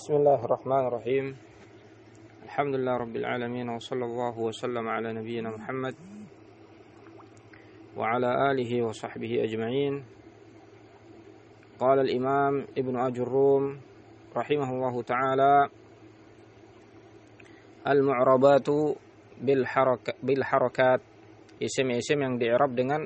بسم الله الرحمن الرحيم الحمد لله رب العالمين وصلى الله وسلم على نبينا محمد وعلى آله وصحبه أجمعين قال الإمام ابن أجروم رحمه الله تعالى المعربات بالحرك بالحركات isim-isim yang di'rab dengan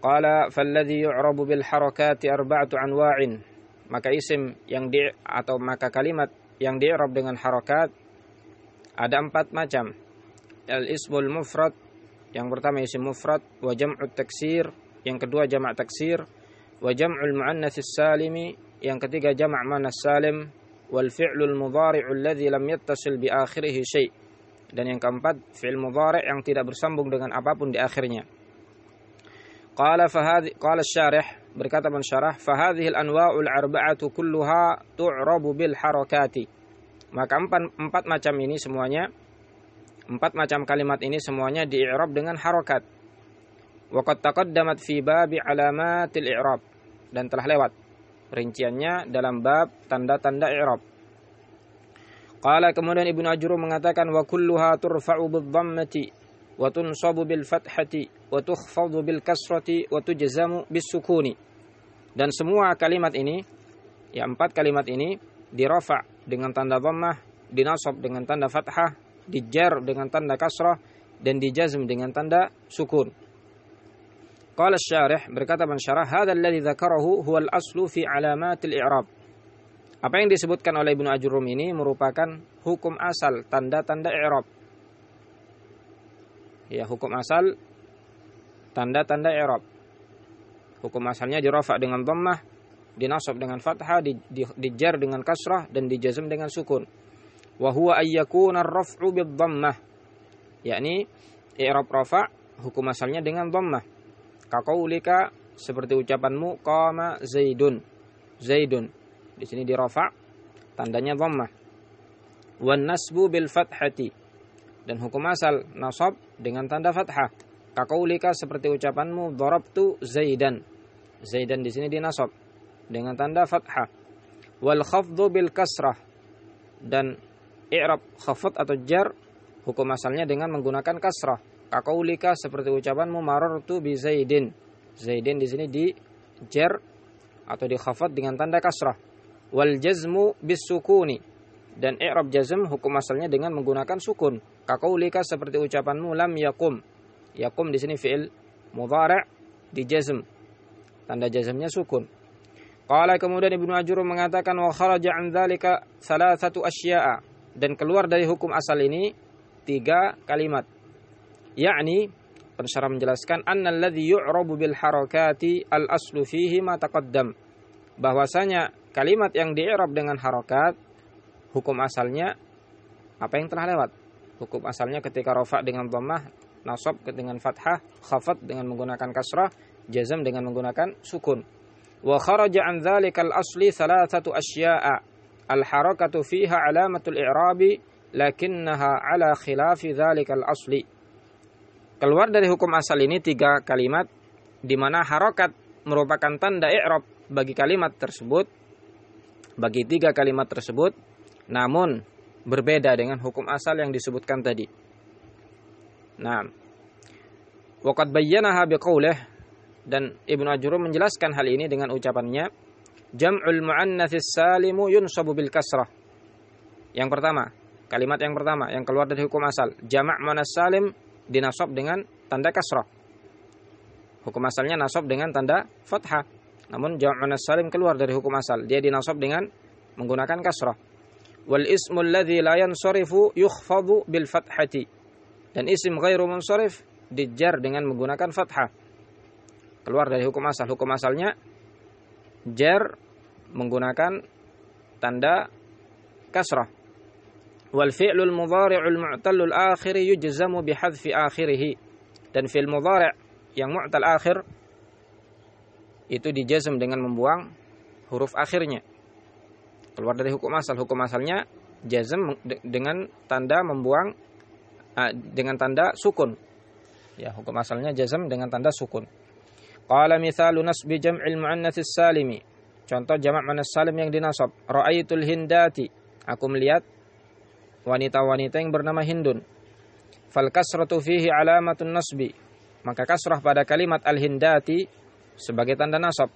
Qala falladhi yu'rabu bil harakati arba'atu anwa'in. Maka isim yang di atau maka kalimat yang di'rab dengan harakat ada empat macam. Al ismul mufrad yang pertama isim mufrad wa jam'ut taksir, yang kedua jamak taksir, wa jam'ul muannats salimi, yang ketiga jamak muannas salim, wal fi'lul mudhari'u alladhi lam yattasil bi akhirih syai'. Dan yang keempat, fi'il mudhari' yang tidak bersambung dengan apa pun di akhirnya. Qala fahadhi qala syarih berkata pensyarah fahadhihi al-anwa'ul arba'atu kulluha tu'rabu bil harakati. Maka empat, empat macam ini semuanya empat macam kalimat ini semuanya di-i'rab dengan harakat. Wa qad taqaddamat fi babi alamatil i'rab dan telah lewat rinciannya dalam bab tanda-tanda i'rab. Qala kemudian Ibnu Ajrum mengatakan wa kulluha turfa'u bidh-dhammati wa tunsabu bil fathati wa tukhfadu bil kasrati wa tujzamu bis sukuni. Dan semua kalimat ini ya empat kalimat ini dirafa dengan tanda dhammah, dinasab dengan tanda fathah, dijar dengan tanda kasrah dan dijazm dengan tanda sukun. Qala syarih berkata pensyarah hadha alladhi dzakarahu huwa al-aslu fi alamatil i'rab. Apa yang disebutkan oleh Ibnu Ajurrum ini merupakan hukum asal tanda-tanda i'rab ya hukum asal tanda-tanda i'rab. Hukum asalnya dirafa dengan dhammah, dinasab dengan fathah, di, di, dijar dengan kasrah dan dijazm dengan sukun. Wa huwa ayyakuna ar-raf'u bid-dhammah. Yakni i'rab rafa hukum asalnya dengan dhammah. Kaqaulika seperti ucapanmu qama zaidun. Zaidun. Di sini dirafa tandanya dhammah. Wan nasbu bil fathati dan hukum asal nasab dengan tanda fathah. Kakaulika seperti ucapanmu darabtu zaidan. Zaidan di sini dinasab dengan tanda fathah. Wal khafdu bil kasrah dan i'rab khafd atau jar hukum asalnya dengan menggunakan kasrah. Kakaulika seperti ucapanmu marartu bi zaidin. Zaidin di sini di jar atau di khafd dengan tanda kasrah. Wal jazmu bis sukuni dan i'rab jazm hukum asalnya dengan menggunakan sukun. Kakaulika seperti ucapanmu lam yakum. Yakum di sini fi'il mudhari' di jazm. Tanda jazmnya sukun. Qala kemudian Ibnu Ajur mengatakan wa kharaja an dzalika satu asya'a dan keluar dari hukum asal ini tiga kalimat. Yakni pensyarah menjelaskan annal ladzi yu'rabu bil harakati al aslu fihi ma taqaddam. Bahwasanya kalimat yang di'rab dengan harakat hukum asalnya apa yang telah lewat. Hukum asalnya ketika rofa dengan dhammah, nasab dengan fathah, khafat dengan menggunakan kasrah, jazam dengan menggunakan sukun. Wa kharaja an dzalikal asli thalathatu asya'a. Al harakatu fiha alamatul i'rabi lakinnaha ala khilafi dzalikal asli. Keluar dari hukum asal ini tiga kalimat di mana harokat merupakan tanda i'rab bagi kalimat tersebut bagi tiga kalimat tersebut namun berbeda dengan hukum asal yang disebutkan tadi. Nah, waqad bayyanaha biqaulih dan Ibnu Ajurrum menjelaskan hal ini dengan ucapannya. Jam'ul muannatsis salimu yunsabu bil kasrah. Yang pertama, kalimat yang pertama yang keluar dari hukum asal, jamak muannas salim dinasab dengan tanda kasrah. Hukum asalnya nasab dengan tanda fathah. Namun jamak muannas salim keluar dari hukum asal, dia dinasab dengan menggunakan kasrah. Wal ismu alladhi la yansarifu yukhfadu bil fathati dan isim ghairu munsharif dijar dengan menggunakan fathah. Keluar dari hukum asal. Hukum asalnya jar menggunakan tanda kasrah. Wal fi'lul mudhari'ul mu'tallul akhir yujzamu bihadfi akhirih dan fi'il mudhari' yang mu'tal akhir itu dijazm dengan membuang huruf akhirnya. Keluar dari hukum asal. Hukum asalnya jazm dengan tanda membuang dengan tanda sukun ya hukum asalnya jazm dengan tanda sukun qala mithalu nasbi jam'il muannats salimi Contoh jamak manas salim yang dinasab. Ra'aitul hindati. Aku melihat wanita-wanita yang bernama Hindun. Fal kasratu fihi alamatun nasbi. Maka kasrah pada kalimat al-hindati sebagai tanda nasab.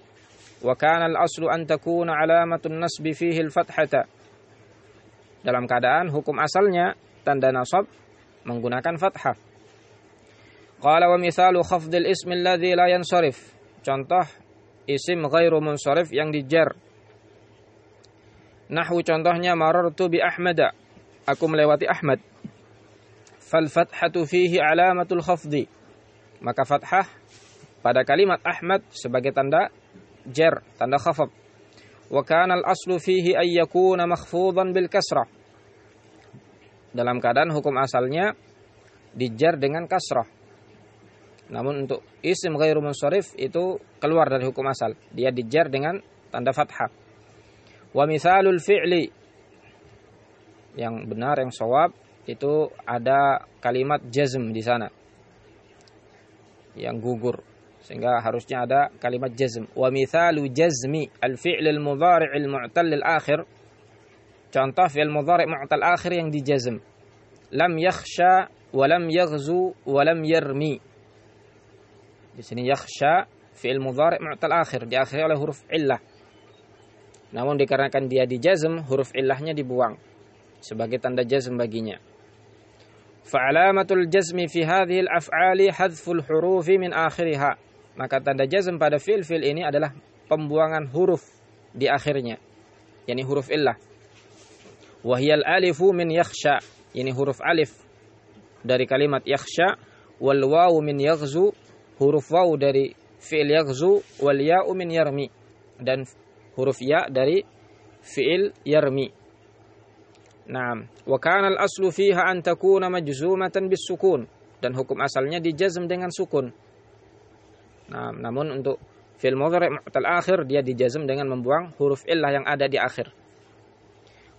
Wa kana al-aslu an takuna alamatun nasbi fihi al-fathata. Dalam keadaan hukum asalnya tanda nasab menggunakan fathah. Qala wa mithalu khafdil ismi alladhi la yansarif. Contoh isim ghairu munsharif yang dijar. Nahwu contohnya marartu bi Ahmada. Aku melewati Ahmad. Fal fathatu fihi alamatul khafdi. Maka fathah pada kalimat Ahmad sebagai tanda jar, tanda khafab. Wa kana al-aslu fihi ay yakuna makhfudan bil kasrah. Dalam keadaan hukum asalnya dijar dengan kasrah. Namun untuk isim ghairu munsharif itu keluar dari hukum asal. Dia dijar dengan tanda fathah. Wa mithalul fi'li yang benar yang sawab itu ada kalimat jazm di sana. Yang gugur sehingga harusnya ada kalimat jazm. Wa mithalu jazmi al-fi'l al-mudhari' al-mu'tal al-akhir contoh fi'il mudhari' mu'tal akhir yang dijazm. Lam yakhsha wa lam yaghzu wa lam yarmi di sini yakhsha fi'il mudhari' mu'tal akhir diakhiri oleh huruf illah. Namun dikarenakan dia dijazm, huruf illahnya dibuang sebagai tanda jazm baginya. Fa'alamatul jazmi fi hadhihi al-af'ali hadful hurufi min akhiriha. Maka tanda jazm pada fi'il-fi'il ini adalah pembuangan huruf di akhirnya. yakni huruf illah. Wahiyal alifu min yakhsha. Ini huruf alif dari kalimat yakhsha wal wawu min yaghzu huruf waw dari fi'il yaghzu wal ya'u min yarmi dan huruf ya dari fi'il yarmi. Naam, wa kana al-aslu fiha an takuna majzumatan bis sukun dan hukum asalnya dijazm dengan sukun. Nah, namun untuk fi'il mudhari' mu'tal akhir dia dijazm dengan membuang huruf illah yang ada di akhir.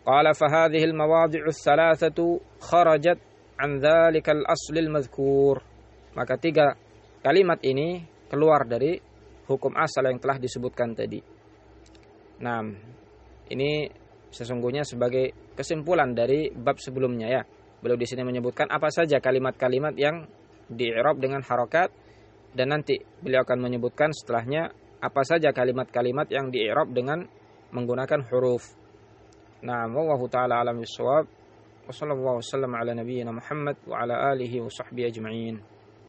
Fa hadhihi al-mawadhi'u thalathatu kharajat an dhalika al-asl al-madhkur. Maka tiga kalimat ini keluar dari hukum asal yang telah disebutkan tadi. Nah, ini sesungguhnya sebagai kesimpulan dari bab sebelumnya ya. Beliau di sini menyebutkan apa saja kalimat-kalimat yang di dengan harokat dan nanti beliau akan menyebutkan setelahnya apa saja kalimat-kalimat yang di dengan menggunakan huruf. نعم والله تعالى أعلم بالصواب وصلى الله وسلم على نبينا محمد وعلى آله وصحبه أجمعين.